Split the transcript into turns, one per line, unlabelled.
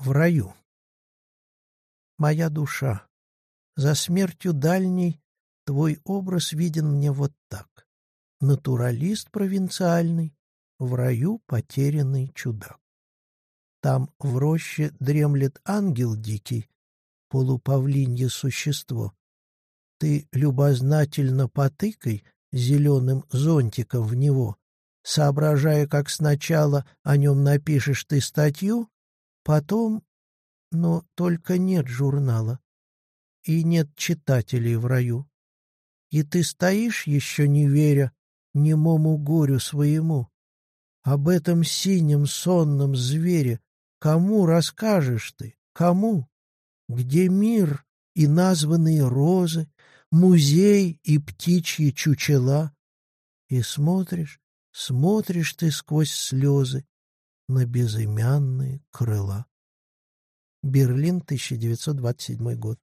в раю. Моя душа, за смертью дальней твой образ виден мне вот так. Натуралист провинциальный, в раю потерянный чудак. Там в роще дремлет ангел дикий, полупавлинье существо. Ты любознательно потыкай зеленым зонтиком в него, соображая, как сначала о нем напишешь ты статью, потом... Но только нет журнала. И нет читателей в раю. И ты стоишь, еще не веря, немому горю своему. Об этом синем сонном звере кому расскажешь ты? Кому? Где мир и названные розы, музей и птичьи чучела? И смотришь, смотришь ты сквозь слезы на безымянные крыла. Берлин, 1927 год.